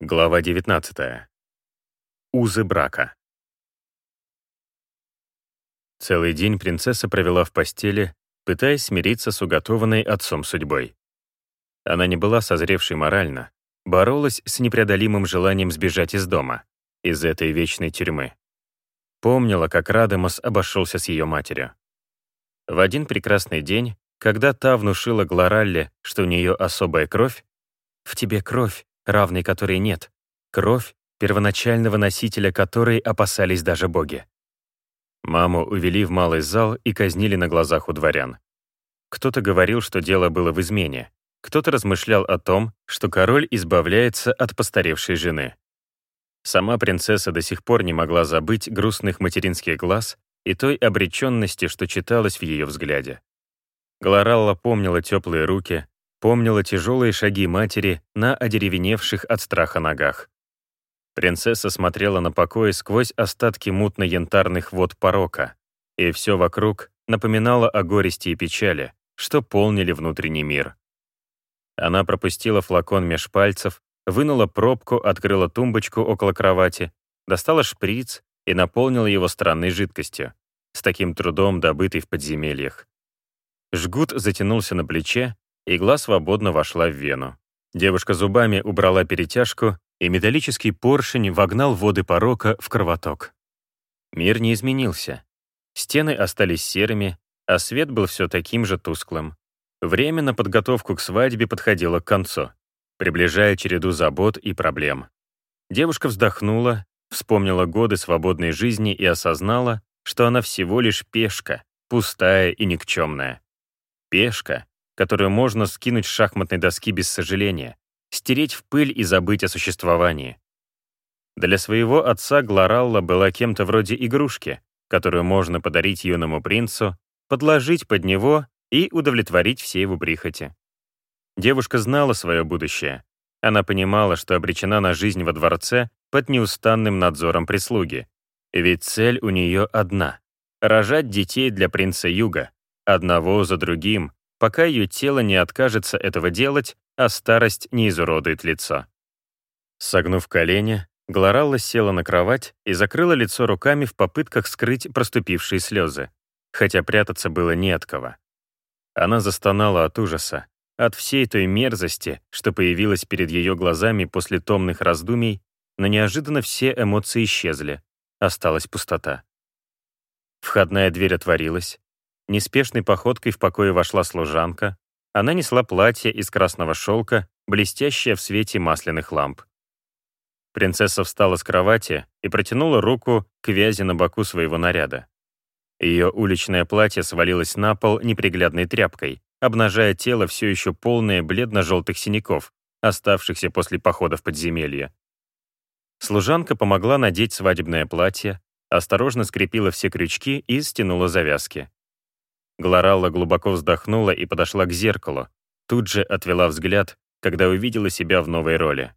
Глава 19. Узы брака. Целый день принцесса провела в постели, пытаясь смириться с уготованной отцом судьбой. Она не была созревшей морально, боролась с непреодолимым желанием сбежать из дома, из этой вечной тюрьмы. Помнила, как Радамос обошелся с ее матерью. В один прекрасный день, когда та внушила Глоралле, что у нее особая кровь, «В тебе кровь, равной которой нет, кровь, первоначального носителя которой опасались даже боги. Маму увели в малый зал и казнили на глазах у дворян. Кто-то говорил, что дело было в измене, кто-то размышлял о том, что король избавляется от постаревшей жены. Сама принцесса до сих пор не могла забыть грустных материнских глаз и той обреченности, что читалось в ее взгляде. Глоралла помнила теплые руки, помнила тяжелые шаги матери на одеревеневших от страха ногах. Принцесса смотрела на покой сквозь остатки мутно-янтарных вод порока, и все вокруг напоминало о горести и печали, что полнили внутренний мир. Она пропустила флакон меж пальцев, вынула пробку, открыла тумбочку около кровати, достала шприц и наполнила его странной жидкостью, с таким трудом добытой в подземельях. Жгут затянулся на плече, Игла свободно вошла в вену. Девушка зубами убрала перетяжку, и металлический поршень вогнал воды порока в кровоток. Мир не изменился. Стены остались серыми, а свет был все таким же тусклым. Время на подготовку к свадьбе подходило к концу, приближая череду забот и проблем. Девушка вздохнула, вспомнила годы свободной жизни и осознала, что она всего лишь пешка, пустая и никчемная. Пешка, которую можно скинуть с шахматной доски без сожаления, стереть в пыль и забыть о существовании. Для своего отца Глоралла была кем-то вроде игрушки, которую можно подарить юному принцу, подложить под него и удовлетворить все его прихоти. Девушка знала свое будущее. Она понимала, что обречена на жизнь во дворце под неустанным надзором прислуги. Ведь цель у нее одна — рожать детей для принца Юга, одного за другим, пока ее тело не откажется этого делать, а старость не изуродует лицо. Согнув колени, Глоралла села на кровать и закрыла лицо руками в попытках скрыть проступившие слезы, хотя прятаться было не от кого. Она застонала от ужаса, от всей той мерзости, что появилась перед ее глазами после томных раздумий, но неожиданно все эмоции исчезли, осталась пустота. Входная дверь отворилась, Неспешной походкой в покое вошла служанка. Она несла платье из красного шелка, блестящее в свете масляных ламп. Принцесса встала с кровати и протянула руку к вязи на боку своего наряда. Ее уличное платье свалилось на пол неприглядной тряпкой, обнажая тело все еще полное бледно-желтых синяков, оставшихся после похода в подземелье. Служанка помогла надеть свадебное платье, осторожно скрепила все крючки и стянула завязки. Глоралла глубоко вздохнула и подошла к зеркалу. Тут же отвела взгляд, когда увидела себя в новой роли.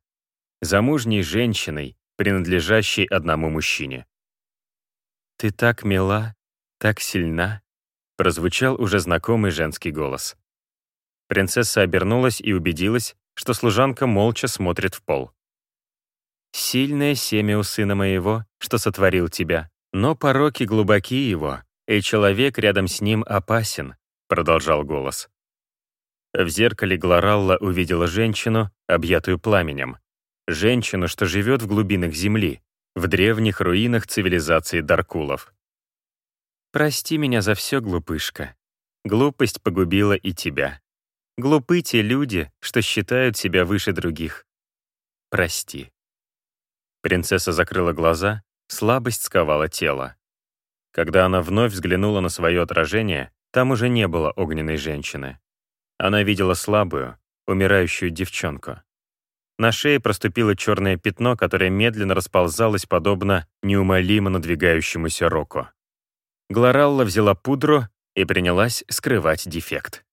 Замужней женщиной, принадлежащей одному мужчине. «Ты так мила, так сильна», прозвучал уже знакомый женский голос. Принцесса обернулась и убедилась, что служанка молча смотрит в пол. «Сильное семя у сына моего, что сотворил тебя, но пороки глубоки его, и человек рядом с ним опасен», — продолжал голос. В зеркале Глоралла увидела женщину, объятую пламенем. Женщину, что живет в глубинах земли, в древних руинах цивилизации Даркулов. «Прости меня за все, глупышка. Глупость погубила и тебя. Глупы те люди, что считают себя выше других. Прости». Принцесса закрыла глаза, слабость сковала тело. Когда она вновь взглянула на свое отражение, там уже не было огненной женщины. Она видела слабую, умирающую девчонку. На шее проступило черное пятно, которое медленно расползалось подобно неумолимо надвигающемуся року. Глоралла взяла пудру и принялась скрывать дефект.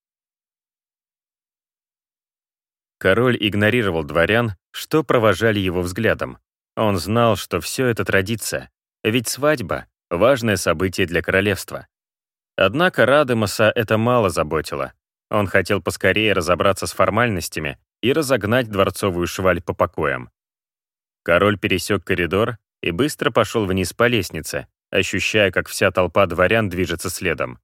Король игнорировал дворян, что провожали его взглядом. Он знал, что все это традиция, ведь свадьба важное событие для королевства. Однако Радемоса это мало заботило. Он хотел поскорее разобраться с формальностями и разогнать дворцовую шваль по покоям. Король пересек коридор и быстро пошел вниз по лестнице, ощущая, как вся толпа дворян движется следом.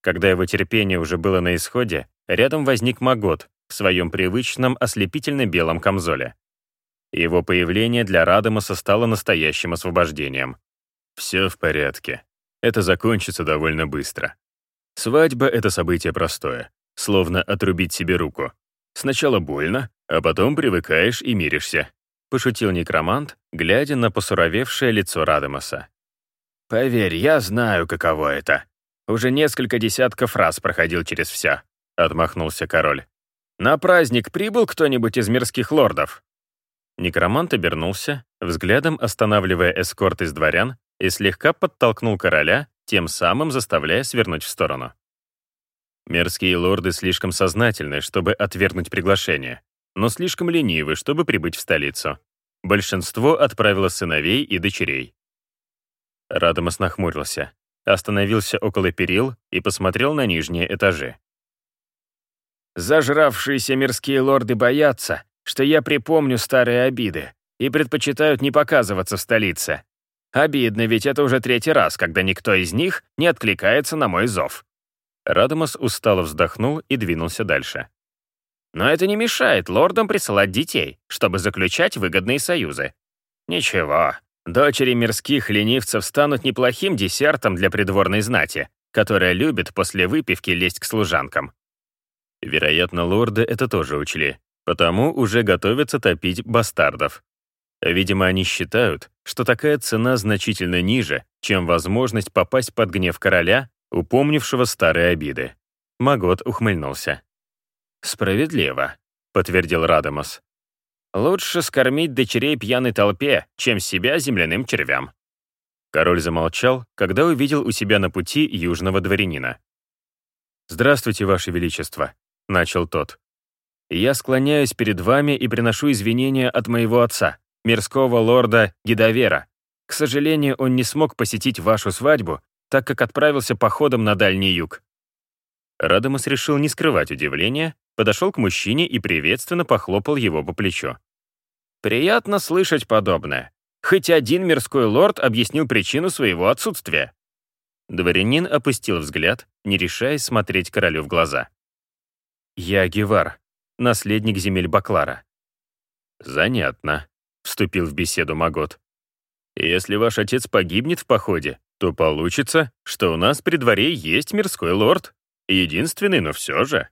Когда его терпение уже было на исходе, рядом возник Магот в своем привычном ослепительно-белом камзоле. Его появление для Радамаса стало настоящим освобождением. Все в порядке. Это закончится довольно быстро. Свадьба — это событие простое, словно отрубить себе руку. Сначала больно, а потом привыкаешь и миришься. Пошутил некромант, глядя на посуровевшее лицо Радамаса. «Поверь, я знаю, каково это. Уже несколько десятков раз проходил через все», — отмахнулся король. «На праздник прибыл кто-нибудь из мирских лордов?» Некромант обернулся, взглядом останавливая эскорт из дворян, и слегка подтолкнул короля, тем самым заставляя свернуть в сторону. Мерзкие лорды слишком сознательны, чтобы отвергнуть приглашение, но слишком ленивы, чтобы прибыть в столицу. Большинство отправило сыновей и дочерей. Радомас нахмурился, остановился около перил и посмотрел на нижние этажи. «Зажравшиеся мирские лорды боятся, что я припомню старые обиды и предпочитают не показываться в столице. Обидно, ведь это уже третий раз, когда никто из них не откликается на мой зов. Радомас устало вздохнул и двинулся дальше. Но это не мешает лордам присылать детей, чтобы заключать выгодные союзы. Ничего, дочери мирских ленивцев станут неплохим десертом для придворной знати, которая любит после выпивки лезть к служанкам. Вероятно, лорды это тоже учли, потому уже готовятся топить бастардов. Видимо, они считают, что такая цена значительно ниже, чем возможность попасть под гнев короля упомнившего старые обиды. Магот ухмыльнулся. «Справедливо», — подтвердил Радамос. «Лучше скормить дочерей пьяной толпе, чем себя земляным червям». Король замолчал, когда увидел у себя на пути южного дворянина. «Здравствуйте, Ваше Величество», — начал тот. «Я склоняюсь перед вами и приношу извинения от моего отца, мирского лорда Гидовера. К сожалению, он не смог посетить вашу свадьбу так как отправился походом на Дальний Юг. Радамус решил не скрывать удивления, подошел к мужчине и приветственно похлопал его по плечу. «Приятно слышать подобное. Хоть один мирской лорд объяснил причину своего отсутствия». Дворянин опустил взгляд, не решаясь смотреть королю в глаза. «Я Гевар, наследник земель Баклара». «Занятно», — вступил в беседу Магот. «Если ваш отец погибнет в походе, то получится, что у нас при дворе есть мирской лорд. Единственный, но все же.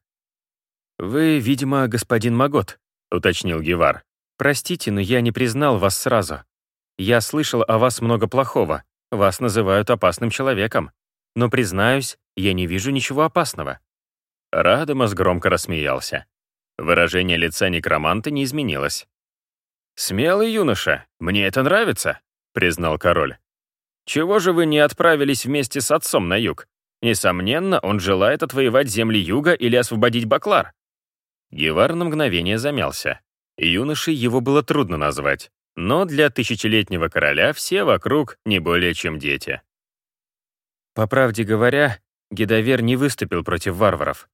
«Вы, видимо, господин Магот», — уточнил Гевар. «Простите, но я не признал вас сразу. Я слышал о вас много плохого. Вас называют опасным человеком. Но, признаюсь, я не вижу ничего опасного». Радомас громко рассмеялся. Выражение лица некроманта не изменилось. «Смелый юноша, мне это нравится», — признал король. Чего же вы не отправились вместе с отцом на юг? Несомненно, он желает отвоевать земли юга или освободить Баклар». Гевар на мгновение замялся. Юношей его было трудно назвать, но для тысячелетнего короля все вокруг не более чем дети. По правде говоря, Гедовер не выступил против варваров.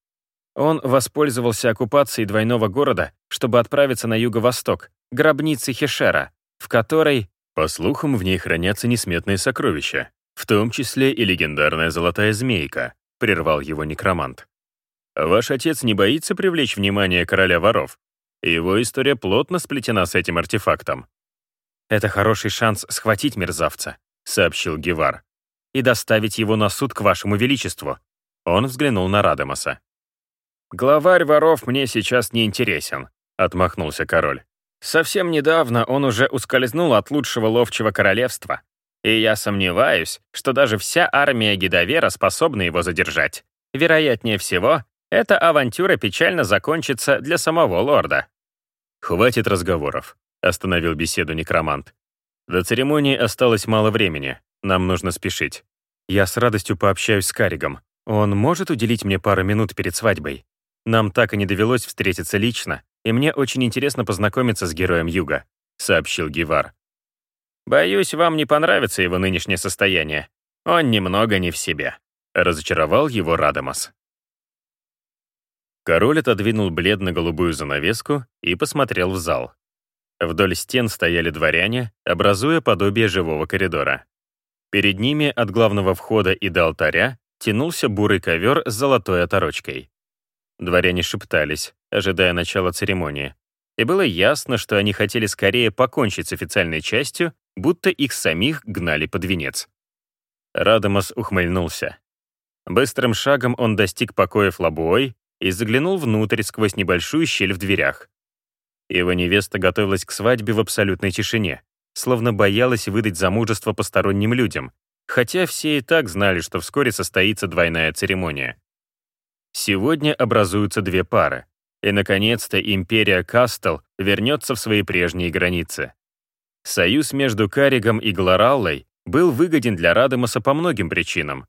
Он воспользовался оккупацией двойного города, чтобы отправиться на юго-восток, гробницы Хешера, в которой по слухам, в ней хранятся несметные сокровища, в том числе и легендарная золотая змейка, прервал его некромант. Ваш отец не боится привлечь внимание короля воров? Его история плотно сплетена с этим артефактом. «Это хороший шанс схватить мерзавца», — сообщил Гевар, «и доставить его на суд к вашему величеству». Он взглянул на Радамаса. «Главарь воров мне сейчас не интересен», — отмахнулся король. Совсем недавно он уже ускользнул от лучшего ловчего королевства, и я сомневаюсь, что даже вся армия Гидовера способна его задержать. Вероятнее всего, эта авантюра печально закончится для самого лорда. «Хватит разговоров», — остановил беседу некромант. «До церемонии осталось мало времени, нам нужно спешить. Я с радостью пообщаюсь с Каригом. Он может уделить мне пару минут перед свадьбой? Нам так и не довелось встретиться лично, и мне очень интересно познакомиться с героем Юга», — сообщил Гивар. «Боюсь, вам не понравится его нынешнее состояние. Он немного не в себе», — разочаровал его Радамас. Король отодвинул бледно-голубую занавеску и посмотрел в зал. Вдоль стен стояли дворяне, образуя подобие живого коридора. Перед ними от главного входа и до алтаря тянулся бурый ковер с золотой оторочкой. Дворяне шептались, ожидая начала церемонии. И было ясно, что они хотели скорее покончить с официальной частью, будто их самих гнали под венец. Радамас ухмыльнулся. Быстрым шагом он достиг покоев Лабуой и заглянул внутрь сквозь небольшую щель в дверях. Его невеста готовилась к свадьбе в абсолютной тишине, словно боялась выдать замужество посторонним людям, хотя все и так знали, что вскоре состоится двойная церемония. Сегодня образуются две пары, и, наконец-то, империя Кастел вернется в свои прежние границы. Союз между Каригом и Глораллой был выгоден для Радамоса по многим причинам.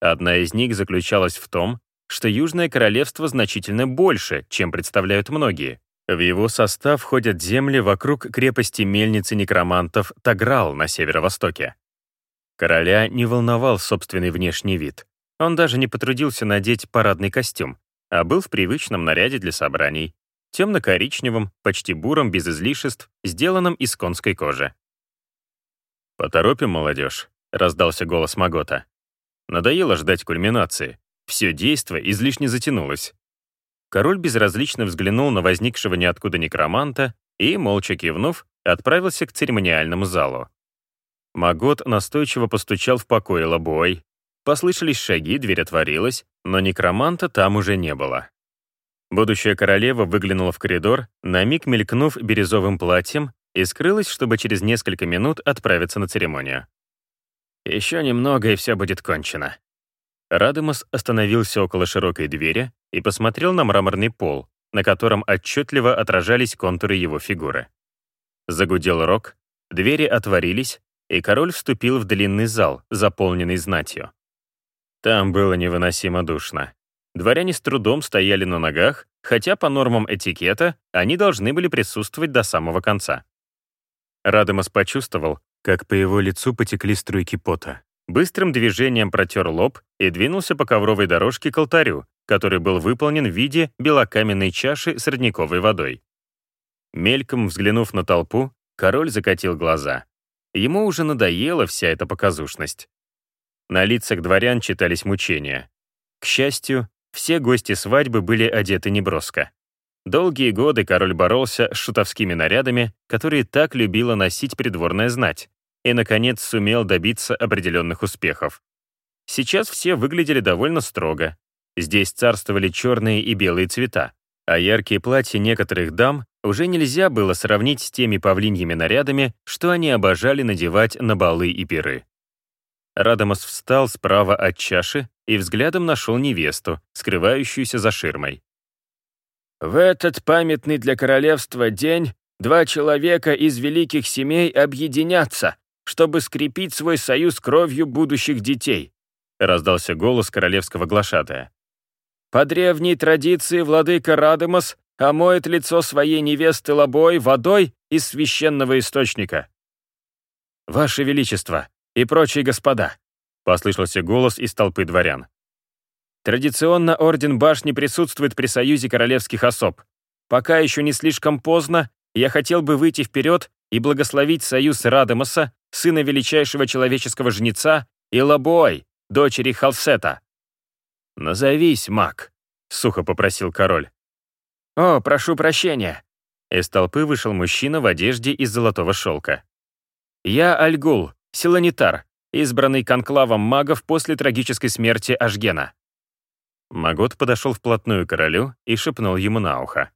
Одна из них заключалась в том, что Южное Королевство значительно больше, чем представляют многие. В его состав входят земли вокруг крепости мельницы некромантов Таграл на северо-востоке. Короля не волновал собственный внешний вид. Он даже не потрудился надеть парадный костюм, а был в привычном наряде для собраний, темно-коричневом, почти буром, без излишеств, сделанном из конской кожи. «Поторопим, молодежь», — раздался голос Магота. Надоело ждать кульминации. Все действо излишне затянулось. Король безразлично взглянул на возникшего ниоткуда некроманта и, молча кивнув, отправился к церемониальному залу. Магот настойчиво постучал в покое лобой. Послышались шаги, дверь отворилась, но некроманта там уже не было. Будущая королева выглянула в коридор, на миг мелькнув бирюзовым платьем, и скрылась, чтобы через несколько минут отправиться на церемонию. «Еще немного, и все будет кончено». Радамус остановился около широкой двери и посмотрел на мраморный пол, на котором отчетливо отражались контуры его фигуры. Загудел рог, двери отворились, и король вступил в длинный зал, заполненный знатью. Там было невыносимо душно. Дворяне с трудом стояли на ногах, хотя по нормам этикета они должны были присутствовать до самого конца. Радамас почувствовал, как по его лицу потекли струйки пота. Быстрым движением протер лоб и двинулся по ковровой дорожке к алтарю, который был выполнен в виде белокаменной чаши с родниковой водой. Мельком взглянув на толпу, король закатил глаза. Ему уже надоела вся эта показушность. На лицах дворян читались мучения. К счастью, все гости свадьбы были одеты неброско. Долгие годы король боролся с шутовскими нарядами, которые так любила носить придворная знать, и, наконец, сумел добиться определенных успехов. Сейчас все выглядели довольно строго. Здесь царствовали черные и белые цвета, а яркие платья некоторых дам уже нельзя было сравнить с теми павлиньими нарядами, что они обожали надевать на балы и пиры. Радамос встал справа от чаши и взглядом нашел невесту, скрывающуюся за ширмой. «В этот памятный для королевства день два человека из великих семей объединятся, чтобы скрепить свой союз кровью будущих детей», раздался голос королевского глашатая. «По древней традиции владыка Радамос омоет лицо своей невесты лобой водой из священного источника». «Ваше Величество», и прочие господа», — послышался голос из толпы дворян. Традиционно Орден Башни присутствует при союзе королевских особ. Пока еще не слишком поздно, я хотел бы выйти вперед и благословить союз Радамоса, сына величайшего человеческого жнеца, и Лабуой, дочери Халсета. «Назовись, маг», — сухо попросил король. «О, прошу прощения». Из толпы вышел мужчина в одежде из золотого шелка. «Я Альгул, Силанитар, избранный конклавом магов после трагической смерти Ашгена. Магот подошел вплотную к королю и шепнул ему на ухо.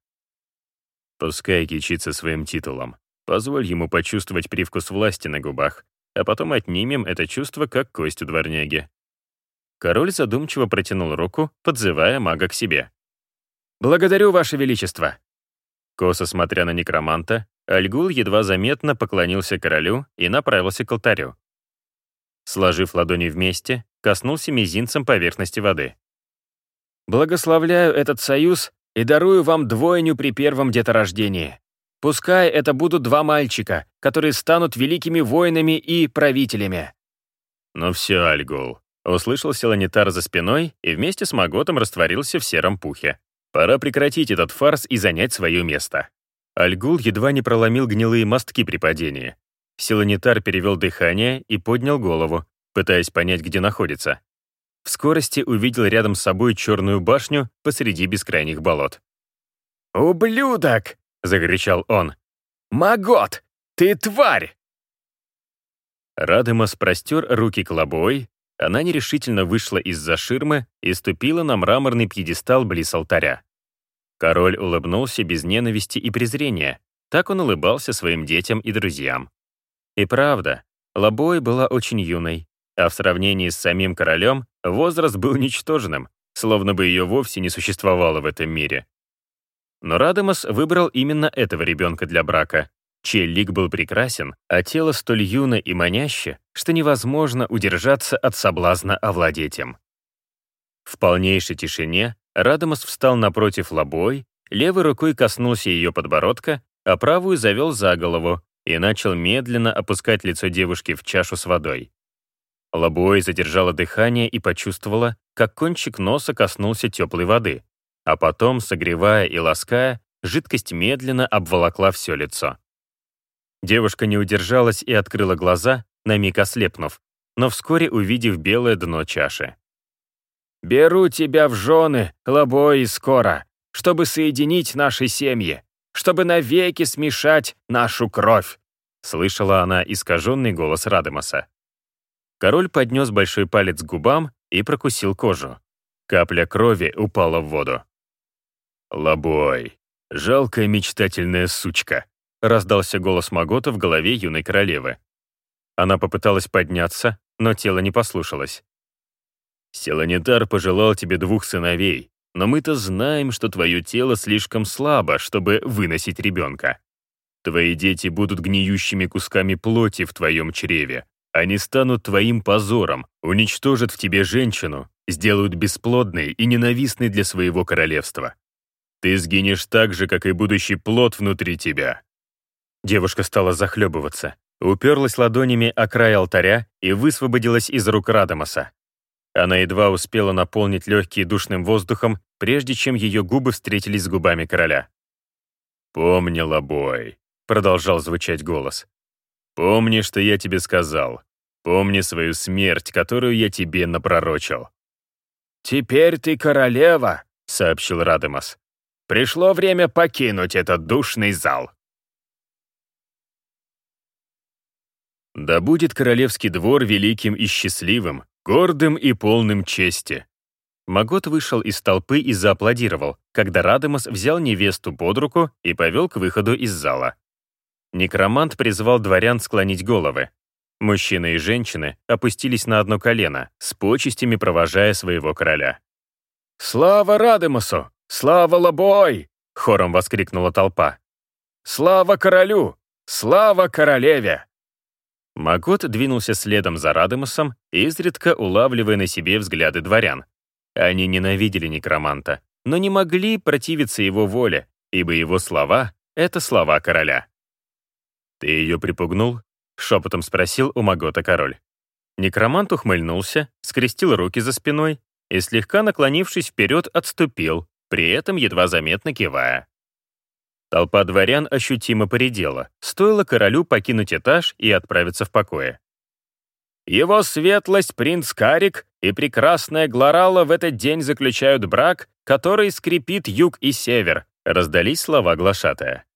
«Пускай кичится своим титулом. Позволь ему почувствовать привкус власти на губах, а потом отнимем это чувство, как кость у дворняги». Король задумчиво протянул руку, подзывая мага к себе. «Благодарю, Ваше Величество!» Косо смотря на некроманта, Альгул едва заметно поклонился королю и направился к алтарю. Сложив ладони вместе, коснулся мизинцем поверхности воды. «Благословляю этот союз и дарую вам двойню при первом деторождении. Пускай это будут два мальчика, которые станут великими воинами и правителями». «Ну все, Альгул», — услышал Селанитар за спиной и вместе с Маготом растворился в сером пухе. «Пора прекратить этот фарс и занять свое место». Альгул едва не проломил гнилые мостки при падении. Силанитар перевел дыхание и поднял голову, пытаясь понять, где находится. В скорости увидел рядом с собой черную башню посреди бескрайних болот. «Ублюдок!» — закричал он. «Магот! Ты тварь!» Радемас простер руки к лобой, она нерешительно вышла из-за ширмы и ступила на мраморный пьедестал близ алтаря. Король улыбнулся без ненависти и презрения. Так он улыбался своим детям и друзьям. И правда, Лобой была очень юной, а в сравнении с самим королем возраст был ничтожным, словно бы ее вовсе не существовало в этом мире. Но Радамас выбрал именно этого ребенка для брака, чей лик был прекрасен, а тело столь юно и маняще, что невозможно удержаться от соблазна овладеть им. В полнейшей тишине Радамас встал напротив лобой, левой рукой коснулся ее подбородка, а правую завел за голову и начал медленно опускать лицо девушки в чашу с водой. Лобой задержала дыхание и почувствовала, как кончик носа коснулся теплой воды, а потом, согревая и лаская, жидкость медленно обволокла все лицо. Девушка не удержалась и открыла глаза, на миг ослепнув, но вскоре увидев белое дно чаши. «Беру тебя в жены, лобой и скоро, чтобы соединить наши семьи, чтобы навеки смешать нашу кровь», слышала она искаженный голос Радемаса. Король поднес большой палец к губам и прокусил кожу. Капля крови упала в воду. «Лобой, жалкая мечтательная сучка», раздался голос Магота в голове юной королевы. Она попыталась подняться, но тело не послушалось. «Селанитар пожелал тебе двух сыновей, но мы-то знаем, что твое тело слишком слабо, чтобы выносить ребенка. Твои дети будут гниющими кусками плоти в твоем чреве. Они станут твоим позором, уничтожат в тебе женщину, сделают бесплодной и ненавистной для своего королевства. Ты сгинешь так же, как и будущий плод внутри тебя. Девушка стала захлебываться, уперлась ладонями о край алтаря и высвободилась из рук Радамаса. Она едва успела наполнить легкие душным воздухом, прежде чем ее губы встретились с губами короля. «Помни, Лобой», — продолжал звучать голос. «Помни, что я тебе сказал. Помни свою смерть, которую я тебе напророчил». «Теперь ты королева», — сообщил Радамас. «Пришло время покинуть этот душный зал». Да будет королевский двор великим и счастливым, гордым и полным чести. Магот вышел из толпы и зааплодировал, когда Радамас взял невесту под руку и повел к выходу из зала. Некромант призвал дворян склонить головы. Мужчины и женщины опустились на одно колено, с почестями провожая своего короля. «Слава Радамасу! Слава Лобой!» — хором воскликнула толпа. «Слава королю! Слава королеве!» Магот двинулся следом за Радамусом, изредка улавливая на себе взгляды дворян. Они ненавидели некроманта, но не могли противиться его воле, ибо его слова — это слова короля. «Ты ее припугнул?» — шепотом спросил у Магота король. Некромант ухмыльнулся, скрестил руки за спиной и, слегка наклонившись вперед, отступил, при этом едва заметно кивая. Толпа дворян ощутимо поредела, стоило королю покинуть этаж и отправиться в покое. Его светлость принц Карик и прекрасная Глорала в этот день заключают брак, который скрепит юг и север, раздались слова глашатая.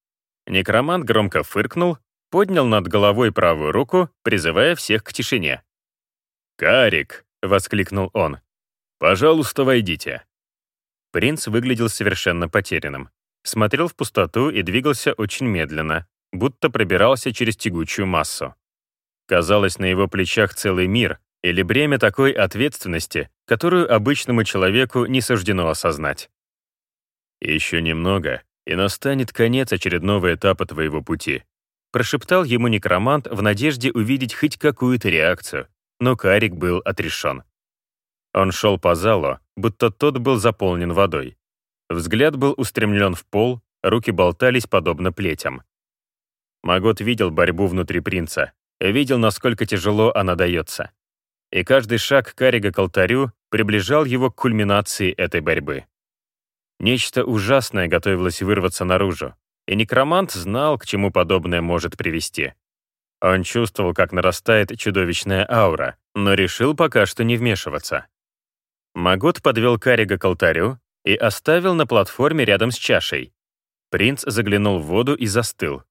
Некромант громко фыркнул, поднял над головой правую руку, призывая всех к тишине. «Карик!» — воскликнул он. «Пожалуйста, войдите». Принц выглядел совершенно потерянным смотрел в пустоту и двигался очень медленно, будто пробирался через тягучую массу. Казалось, на его плечах целый мир или бремя такой ответственности, которую обычному человеку не суждено осознать. «Еще немного, и настанет конец очередного этапа твоего пути», прошептал ему некромант в надежде увидеть хоть какую-то реакцию, но Карик был отрешен. Он шел по залу, будто тот был заполнен водой. Взгляд был устремлен в пол, руки болтались подобно плетям. Магот видел борьбу внутри принца, видел, насколько тяжело она дается. И каждый шаг Карига к алтарю приближал его к кульминации этой борьбы. Нечто ужасное готовилось вырваться наружу. и некромант знал, к чему подобное может привести. Он чувствовал, как нарастает чудовищная аура, но решил пока что не вмешиваться. Магот подвел Карига к алтарю и оставил на платформе рядом с чашей. Принц заглянул в воду и застыл.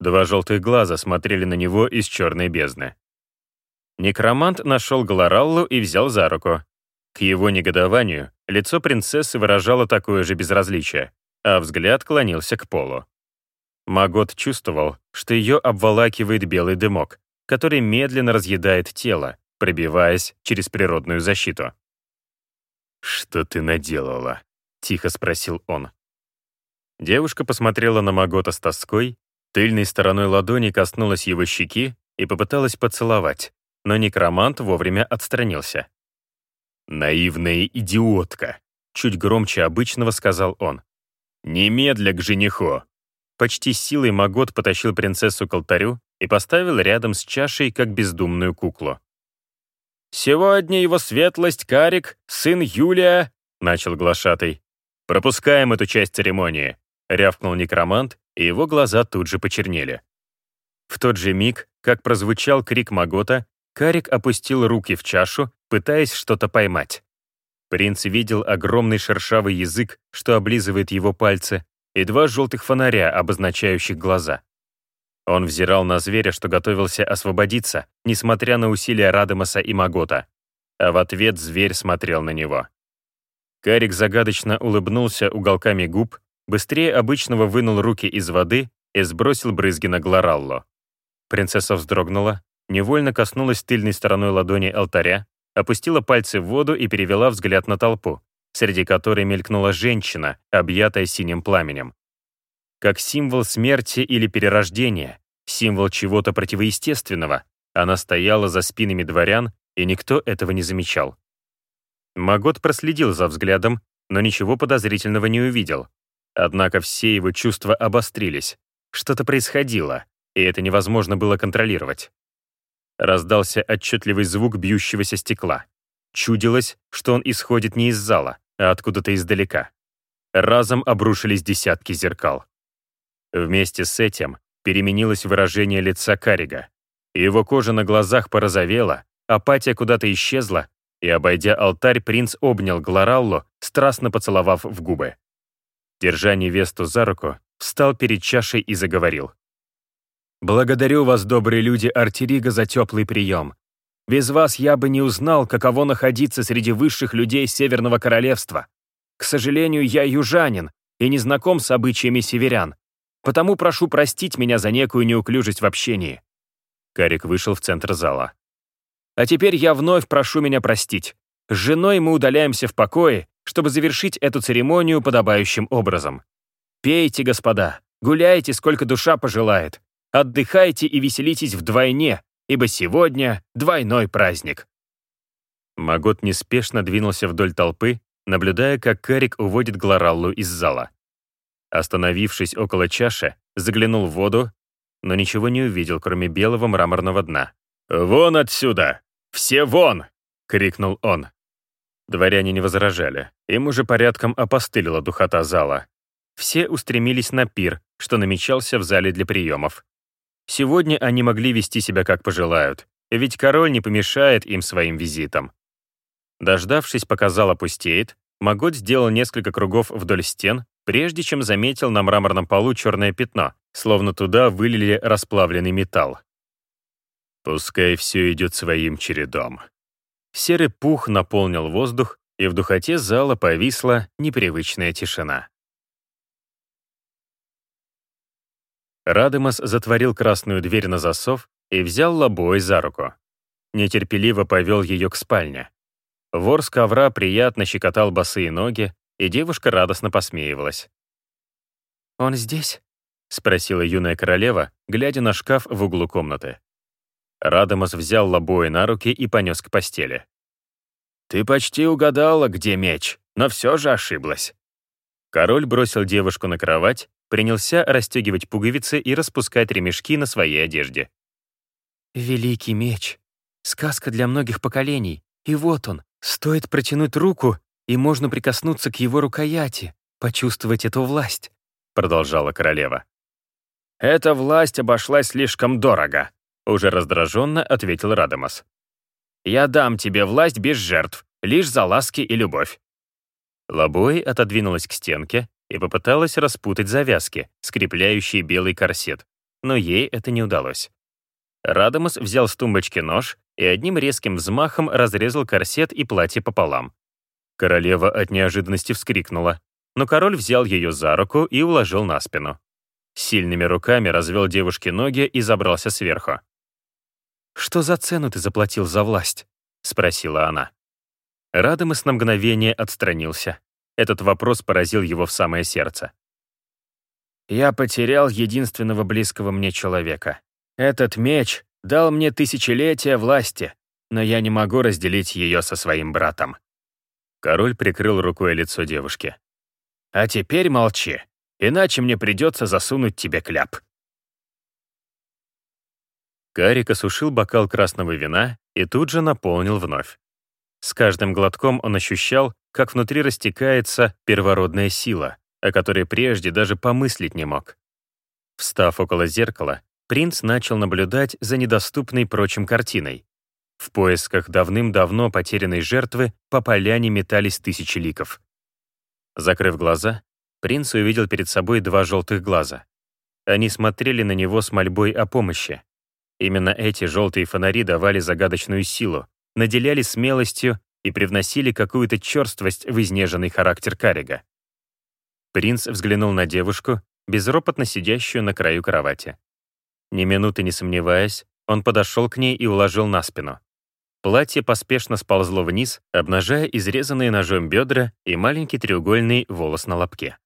Два желтых глаза смотрели на него из черной бездны. Некромант нашел Галараллу и взял за руку. К его негодованию лицо принцессы выражало такое же безразличие, а взгляд клонился к полу. Магот чувствовал, что ее обволакивает белый дымок, который медленно разъедает тело, пробиваясь через природную защиту. «Что ты наделала?» — тихо спросил он. Девушка посмотрела на Магота с тоской, тыльной стороной ладони коснулась его щеки и попыталась поцеловать, но некромант вовремя отстранился. «Наивная идиотка», — чуть громче обычного сказал он. «Немедля к жениху!» Почти силой Магот потащил принцессу к алтарю и поставил рядом с чашей, как бездумную куклу. «Сегодня его светлость Карик, сын Юлия», — начал глашатый. «Пропускаем эту часть церемонии», — рявкнул некромант, и его глаза тут же почернели. В тот же миг, как прозвучал крик Магота, Карик опустил руки в чашу, пытаясь что-то поймать. Принц видел огромный шершавый язык, что облизывает его пальцы, и два желтых фонаря, обозначающих глаза. Он взирал на зверя, что готовился освободиться, несмотря на усилия Радамаса и Магота. А в ответ зверь смотрел на него. Карик загадочно улыбнулся уголками губ, быстрее обычного вынул руки из воды и сбросил брызги на Глоралло. Принцесса вздрогнула, невольно коснулась тыльной стороной ладони алтаря, опустила пальцы в воду и перевела взгляд на толпу, среди которой мелькнула женщина, объятая синим пламенем. Как символ смерти или перерождения, символ чего-то противоестественного, она стояла за спинами дворян, и никто этого не замечал. Магот проследил за взглядом, но ничего подозрительного не увидел. Однако все его чувства обострились. Что-то происходило, и это невозможно было контролировать. Раздался отчетливый звук бьющегося стекла. Чудилось, что он исходит не из зала, а откуда-то издалека. Разом обрушились десятки зеркал. Вместе с этим переменилось выражение лица Карига. Его кожа на глазах порозовела, апатия куда-то исчезла, и, обойдя алтарь, принц обнял Глораллу, страстно поцеловав в губы. Держа невесту за руку, встал перед чашей и заговорил. «Благодарю вас, добрые люди Артирига, за теплый прием. Без вас я бы не узнал, каково находиться среди высших людей Северного Королевства. К сожалению, я южанин и не знаком с обычаями северян, потому прошу простить меня за некую неуклюжесть в общении». Карик вышел в центр зала. «А теперь я вновь прошу меня простить. С женой мы удаляемся в покое, чтобы завершить эту церемонию подобающим образом. Пейте, господа, гуляйте, сколько душа пожелает. Отдыхайте и веселитесь вдвойне, ибо сегодня двойной праздник». Магот неспешно двинулся вдоль толпы, наблюдая, как Карик уводит Глораллу из зала. Остановившись около чаши, заглянул в воду, но ничего не увидел, кроме белого мраморного дна. «Вон отсюда! Все вон!» — крикнул он. Дворяне не возражали. Им уже порядком опостылила духота зала. Все устремились на пир, что намечался в зале для приемов. Сегодня они могли вести себя как пожелают, ведь король не помешает им своим визитом. Дождавшись, пока зал опустеет, Магот сделал несколько кругов вдоль стен, прежде чем заметил на мраморном полу черное пятно, словно туда вылили расплавленный металл. Пускай все идет своим чередом. Серый пух наполнил воздух, и в духоте зала повисла непривычная тишина. Радемас затворил красную дверь на засов и взял Лобой за руку. Нетерпеливо повел ее к спальне. Вор с ковра приятно щекотал босые ноги, и девушка радостно посмеивалась. «Он здесь?» — спросила юная королева, глядя на шкаф в углу комнаты. Радамас взял Лобоя на руки и понес к постели. «Ты почти угадала, где меч, но все же ошиблась». Король бросил девушку на кровать принялся расстегивать пуговицы и распускать ремешки на своей одежде. «Великий меч. Сказка для многих поколений. И вот он. Стоит протянуть руку, и можно прикоснуться к его рукояти, почувствовать эту власть», продолжала королева. эта власть обошлась слишком дорого», уже раздраженно ответил Радамас. «Я дам тебе власть без жертв, лишь за ласки и любовь». Лобой отодвинулась к стенке и попыталась распутать завязки, скрепляющие белый корсет, но ей это не удалось. Радамас взял с тумбочки нож и одним резким взмахом разрезал корсет и платье пополам. Королева от неожиданности вскрикнула, но король взял ее за руку и уложил на спину. Сильными руками развел девушке ноги и забрался сверху. «Что за цену ты заплатил за власть?» — спросила она. Радамас на мгновение отстранился. Этот вопрос поразил его в самое сердце. «Я потерял единственного близкого мне человека. Этот меч дал мне тысячелетия власти, но я не могу разделить ее со своим братом». Король прикрыл рукой лицо девушки. «А теперь молчи, иначе мне придется засунуть тебе кляп». Карик осушил бокал красного вина и тут же наполнил вновь. С каждым глотком он ощущал, как внутри растекается первородная сила, о которой прежде даже помыслить не мог. Встав около зеркала, принц начал наблюдать за недоступной прочим картиной. В поисках давным-давно потерянной жертвы по поляне метались тысячи ликов. Закрыв глаза, принц увидел перед собой два желтых глаза. Они смотрели на него с мольбой о помощи. Именно эти желтые фонари давали загадочную силу, наделяли смелостью и привносили какую-то черствость в изнеженный характер Карига. Принц взглянул на девушку, безропотно сидящую на краю кровати. Ни минуты не сомневаясь, он подошел к ней и уложил на спину. Платье поспешно сползло вниз, обнажая изрезанные ножом бедра и маленький треугольный волос на лобке.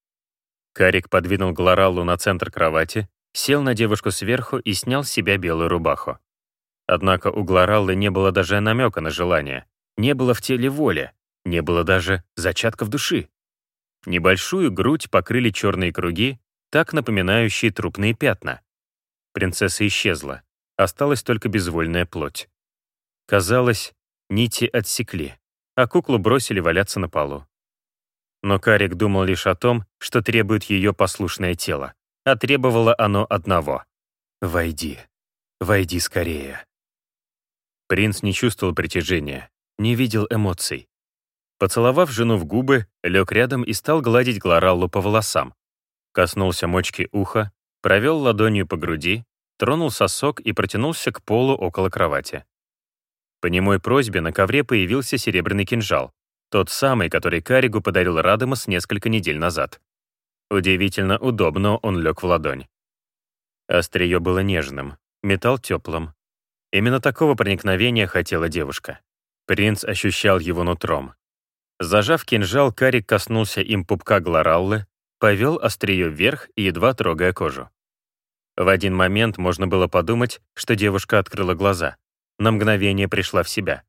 Карик подвинул Глораллу на центр кровати, сел на девушку сверху и снял с себя белую рубаху. Однако у Глораллы не было даже намека на желание, не было в теле воли, не было даже зачатков души. Небольшую грудь покрыли черные круги, так напоминающие трупные пятна. Принцесса исчезла, осталась только безвольная плоть. Казалось, нити отсекли, а куклу бросили валяться на полу. Но Карик думал лишь о том, что требует ее послушное тело а требовало оно одного — «Войди, войди скорее». Принц не чувствовал притяжения, не видел эмоций. Поцеловав жену в губы, лег рядом и стал гладить Глораллу по волосам. Коснулся мочки уха, провел ладонью по груди, тронул сосок и протянулся к полу около кровати. По немой просьбе на ковре появился серебряный кинжал, тот самый, который Каригу подарил Радамас несколько недель назад. Удивительно удобно он лег в ладонь. Острие было нежным, металл теплым. Именно такого проникновения хотела девушка. Принц ощущал его нутром. Зажав кинжал, Карик коснулся им пупка Глораллы, повел острие вверх едва трогая кожу. В один момент можно было подумать, что девушка открыла глаза. На мгновение пришла в себя.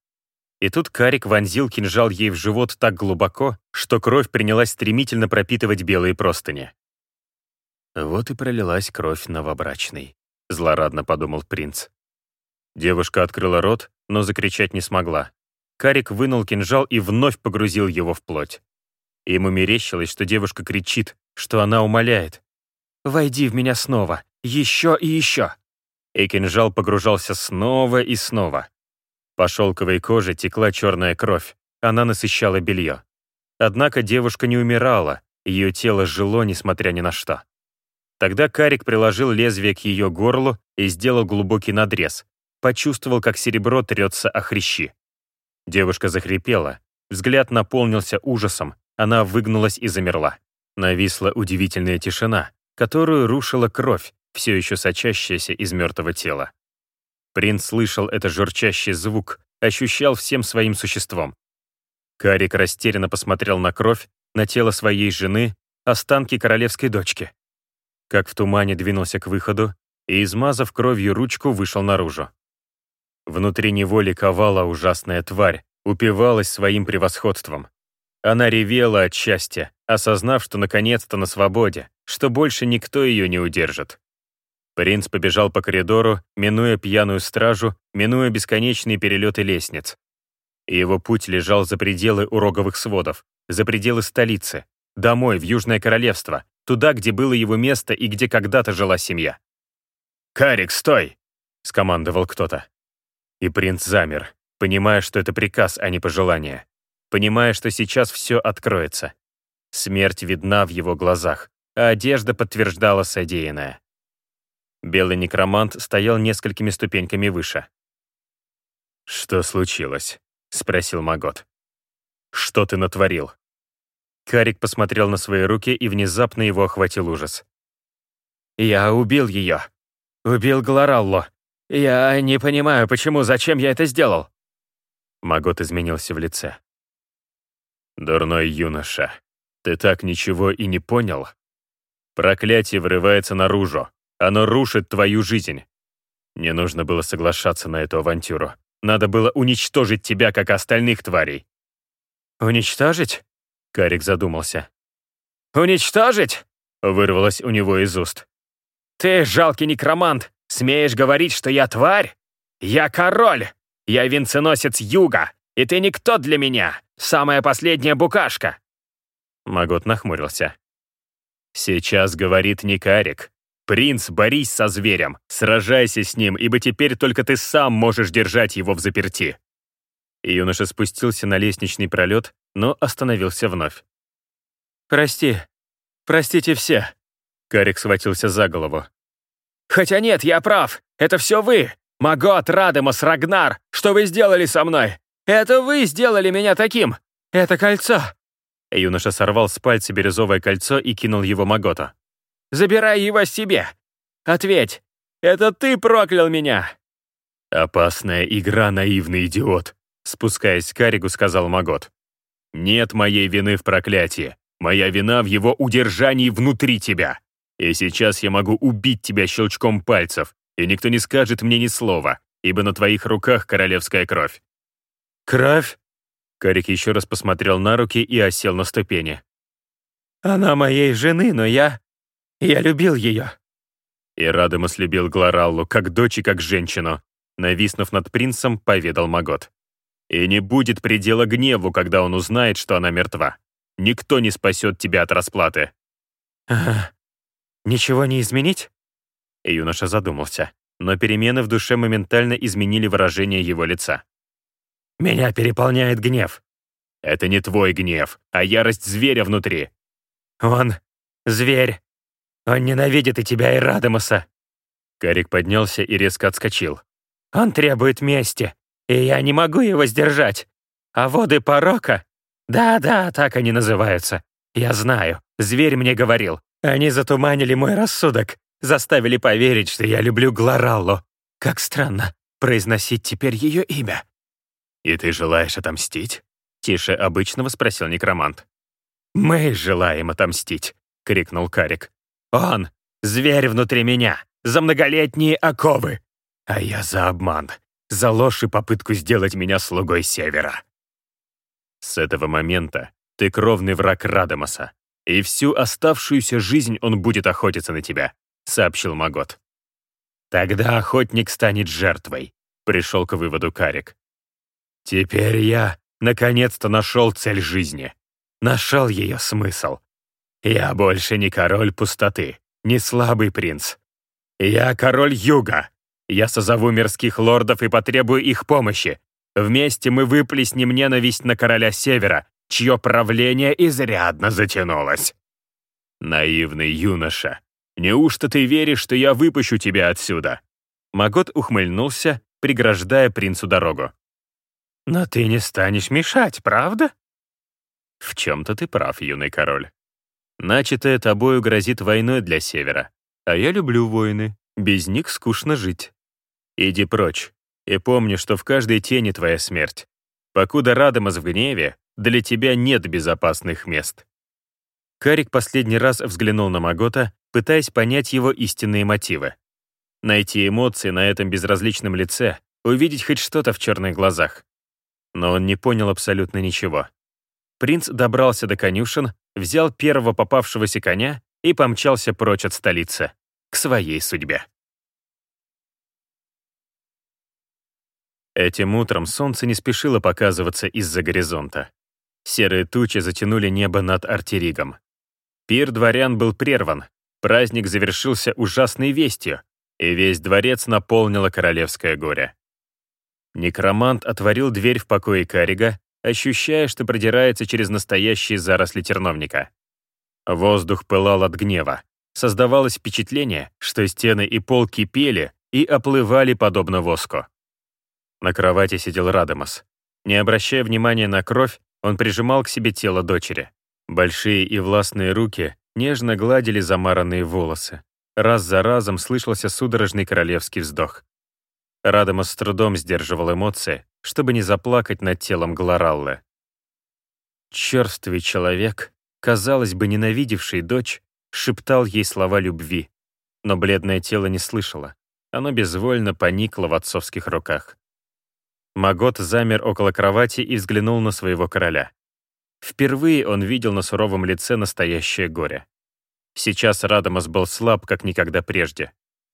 И тут Карик вонзил кинжал ей в живот так глубоко, что кровь принялась стремительно пропитывать белые простыни. «Вот и пролилась кровь новобрачной», — злорадно подумал принц. Девушка открыла рот, но закричать не смогла. Карик вынул кинжал и вновь погрузил его в плоть. Ему мерещилось, что девушка кричит, что она умоляет. «Войди в меня снова, еще и еще!» И кинжал погружался снова и снова. По шелковой коже текла черная кровь, она насыщала белье. Однако девушка не умирала, ее тело жило, несмотря ни на что. Тогда Карик приложил лезвие к ее горлу и сделал глубокий надрез, почувствовал, как серебро трется о хрящи. Девушка захрипела, взгляд наполнился ужасом, она выгнулась и замерла. Нависла удивительная тишина, которую рушила кровь, все еще сочащаяся из мертвого тела. Принц слышал этот журчащий звук, ощущал всем своим существом. Карик растерянно посмотрел на кровь, на тело своей жены, останки королевской дочки. Как в тумане двинулся к выходу и, измазав кровью ручку, вышел наружу. Внутри него ликовала ужасная тварь, упивалась своим превосходством. Она ревела от счастья, осознав, что наконец-то на свободе, что больше никто ее не удержит. Принц побежал по коридору, минуя пьяную стражу, минуя бесконечные перелеты лестниц. Его путь лежал за пределы уроговых сводов, за пределы столицы, домой, в Южное Королевство, туда, где было его место и где когда-то жила семья. «Карик, стой!» — скомандовал кто-то. И принц замер, понимая, что это приказ, а не пожелание. Понимая, что сейчас все откроется. Смерть видна в его глазах, а одежда подтверждала содеянное. Белый некромант стоял несколькими ступеньками выше. «Что случилось?» — спросил Магот. «Что ты натворил?» Карик посмотрел на свои руки, и внезапно его охватил ужас. «Я убил ее. Убил Глоралло. Я не понимаю, почему, зачем я это сделал?» Магот изменился в лице. «Дурной юноша, ты так ничего и не понял? Проклятие врывается наружу. Оно рушит твою жизнь. Не нужно было соглашаться на эту авантюру. Надо было уничтожить тебя, как остальных тварей. «Уничтожить?» — Карик задумался. «Уничтожить?» — вырвалось у него из уст. «Ты, жалкий некромант, смеешь говорить, что я тварь? Я король! Я венценосец юга, и ты никто для меня, самая последняя букашка!» Магот нахмурился. «Сейчас говорит не Карик, «Принц, борись со зверем, сражайся с ним, ибо теперь только ты сам можешь держать его в заперти». Юноша спустился на лестничный пролет, но остановился вновь. «Прости. Простите все». Карик схватился за голову. «Хотя нет, я прав. Это все вы. Магот, Радемос, Рагнар. Что вы сделали со мной? Это вы сделали меня таким. Это кольцо». Юноша сорвал с пальца бирюзовое кольцо и кинул его Маготу. Забирай его себе! Ответь! Это ты проклял меня!» «Опасная игра, наивный идиот», — спускаясь к Каригу, сказал Магот. «Нет моей вины в проклятии. Моя вина в его удержании внутри тебя. И сейчас я могу убить тебя щелчком пальцев, и никто не скажет мне ни слова, ибо на твоих руках королевская кровь». «Кровь?» Карик еще раз посмотрел на руки и осел на ступени. «Она моей жены, но я... Я любил ее». И Радамас любил Глораллу как дочь и как женщину. Нависнув над принцем, поведал Магот. «И не будет предела гневу, когда он узнает, что она мертва. Никто не спасет тебя от расплаты». «Ага. Ничего не изменить?» Юноша задумался, но перемены в душе моментально изменили выражение его лица. «Меня переполняет гнев». «Это не твой гнев, а ярость зверя внутри». «Он — зверь. Он ненавидит и тебя, и Радамуса». Карик поднялся и резко отскочил. «Он требует мести, и я не могу его сдержать. А воды порока? Да-да, так они называются. Я знаю, зверь мне говорил. Они затуманили мой рассудок, заставили поверить, что я люблю Глораллу. Как странно произносить теперь ее имя». «И ты желаешь отомстить?» — тише обычного спросил некромант. «Мы желаем отомстить», — крикнул Карик. Он — зверь внутри меня, за многолетние оковы. А я за обман, за ложь и попытку сделать меня слугой Севера. С этого момента ты кровный враг Радамаса, и всю оставшуюся жизнь он будет охотиться на тебя», — сообщил Магот. «Тогда охотник станет жертвой», — пришел к выводу Карик. «Теперь я наконец-то нашел цель жизни, нашел ее смысл. Я больше не король пустоты, не слабый принц. Я король юга. Я созову мирских лордов и потребую их помощи. Вместе мы выплеснем ненависть на короля севера, чье правление изрядно затянулось. Наивный юноша, неужто ты веришь, что я выпущу тебя отсюда? Магот ухмыльнулся, преграждая принцу дорогу. «Но ты не станешь мешать, правда?» «В чем-то ты прав, юный король. Начатое тобою грозит войной для Севера. А я люблю войны. Без них скучно жить. Иди прочь. И помни, что в каждой тени твоя смерть. Покуда Радамас в гневе, для тебя нет безопасных мест. Карик последний раз взглянул на Магота, пытаясь понять его истинные мотивы. Найти эмоции на этом безразличном лице, увидеть хоть что-то в черных глазах. Но он не понял абсолютно ничего. Принц добрался до конюшен, взял первого попавшегося коня и помчался прочь от столицы, к своей судьбе. Этим утром солнце не спешило показываться из-за горизонта. Серые тучи затянули небо над Артеригом. Пир дворян был прерван. Праздник завершился ужасной вестью. и весь дворец наполнило королевское горе. Некромант отворил дверь в покое Карига, ощущая, что продирается через настоящие заросли терновника. Воздух пылал от гнева. Создавалось впечатление, что стены и пол кипели и оплывали подобно воску. На кровати сидел Радамас. Не обращая внимания на кровь, он прижимал к себе тело дочери. Большие и властные руки нежно гладили замаранные волосы. Раз за разом слышался судорожный королевский вздох. Радамас с трудом сдерживал эмоции, чтобы не заплакать над телом Глораллы. Черствый человек, казалось бы, ненавидевший дочь, шептал ей слова любви, но бледное тело не слышало. Оно безвольно поникло в отцовских руках. Магот замер около кровати и взглянул на своего короля. Впервые он видел на суровом лице настоящее горе. Сейчас Радамас был слаб, как никогда прежде.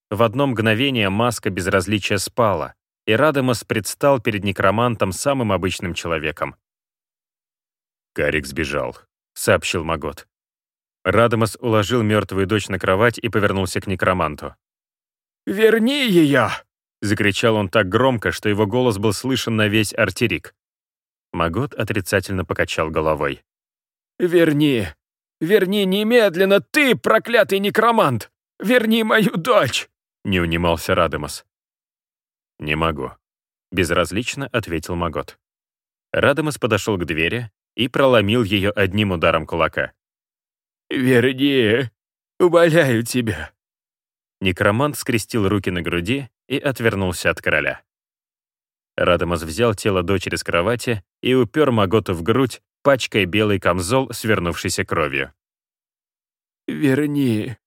В одно мгновение маска безразличия спала, и Радамас предстал перед некромантом самым обычным человеком. «Карик сбежал», — сообщил Магот. Радамас уложил мертвую дочь на кровать и повернулся к некроманту. «Верни ее!» — закричал он так громко, что его голос был слышен на весь артерик. Магот отрицательно покачал головой. «Верни! Верни немедленно, ты, проклятый некромант! Верни мою дочь!» — не унимался Радамас. «Не могу», — безразлично ответил Магот. Радамас подошел к двери и проломил ее одним ударом кулака. «Верни! Умоляю тебя!» Некромант скрестил руки на груди и отвернулся от короля. Радамас взял тело дочери с кровати и упер Маготу в грудь, пачкая белый камзол, свернувшийся кровью. «Верни»,